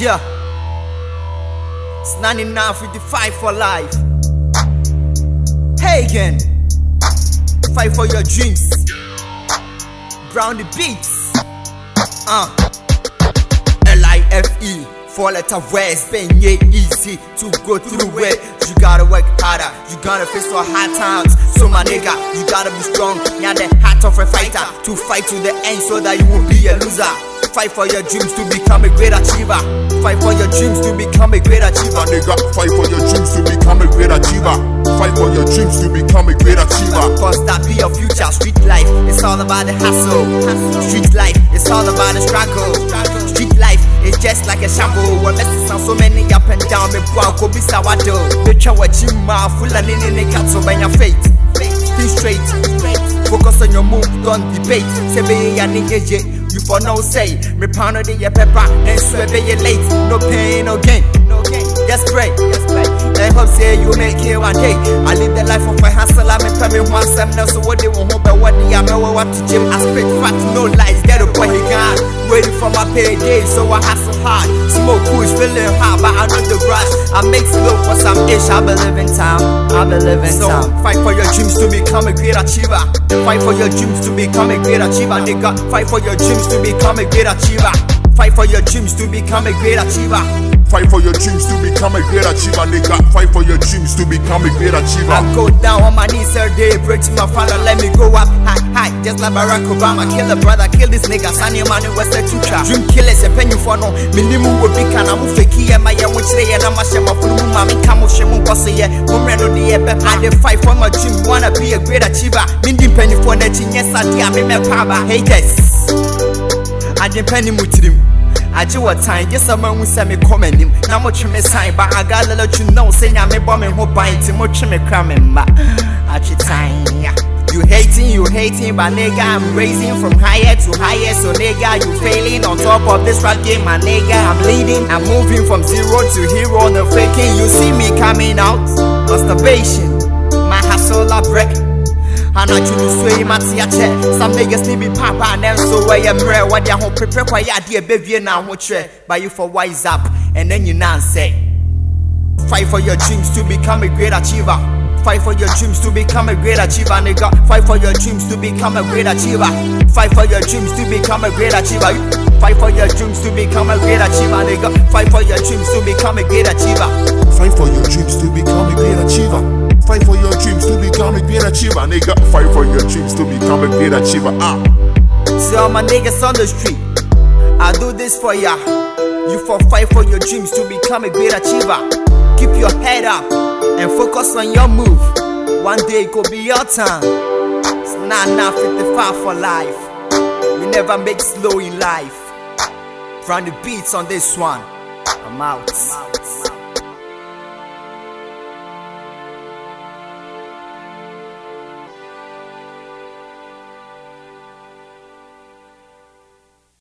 Yeah. It's 9955 for life. Hey again. Fight for your dreams. Brown the beats. Uh. L-I-F-E. Four letter words, been yeah easy to go through it. You gotta work harder, you gotta face your hard times. So my nigga, you gotta be strong. Yeah, the heart of a fighter to fight to the end so that you won't be a loser. Fight for your dreams to become a great achiever. Fight for your dreams to become a great achiever. Nigga, fight for your dreams to become a great achiever. Fight for your dreams to become a great achiever. Cause that be your future. Street life, it's all about the hustle. A. Well, let's sound so many up and down. Me be sawado. The chowa chima, full and in the catso by your fate. Think straight, focus on your move, don't debate. Say, be ya nigga, you for no say. Me pound of the pepper, and swear be late. No pain, no gain, no gain. Just pray, just pray. And hope say you make it one day. I live the life of a hustle, I'm in family one sem now. So what they want, but what the I'm what to gym. I spit fat, no Waiting for payday, so I hustle hard. Smoke push, feeling hot, but I know the rush. I make slow for some ish, I believe in time. I believe in so, time. Fight for your dreams to become a great achiever. Fight for your dreams to become a great achiever, nigga. Fight for your dreams to become a great achiever. Fight for your dreams to become a great achiever. Fight for your dreams to become a great achiever, nigga. Fight for your dreams to become a great achiever. I go down on my knees every day, pray to my father, let me go up high, high. Just like Barack Obama, kill a brother, kill this nigga. Sunny man, was a chucha. Dream killers, a penny for no. Minimu will be can I'm fake here, my young witch, and I'm a shame of Fulu, mommy, come of shame, cause a year. Woman, no, the epic. I dey fight for my dream, wanna be a great achiever. Mindy penny for the yes, I me, me, paba. Haters. I dey penny mutrim. agye wɔ tan gye sɛ mahu sɛ mekɔ m'anim na motwe me san ba I gotta let you know sɛ nyame bɔ me ho ban nti motwe me kra me mma atwe tan You hating, you hating, but nigga, I'm raising from higher to higher. So nigga, you failing on top of this rap game, my nigga. I'm leading, I'm moving from zero to hero, no faking. You see me coming out, masturbation, my hustle I break. And I choose to sway my theatre. Some niggas need me papa and then so where you mre what ya home prepare for ya dear baby now what tre but you for wise up and then you now say Fight for your dreams to become a great achiever. Fight for your dreams to become a great achiever, nigga. Fight for your dreams to become a great achiever. Fight for your dreams to become a great achiever. Fight for your dreams to become a great achiever, nigga. Fight for your dreams to become a great achiever. Fight for your dreams to become a great achiever. Fight for your dreams to become a great achiever, nigga. Fight for your dreams to become a great achiever. Ah. See all my niggas on the street. I do this for ya. You for fight for your dreams to become a great achiever. Keep your head up and focus on your move. One day it could be your time. It's not now 55 for life. We never make slow in life. From the beats on this one. I'm out.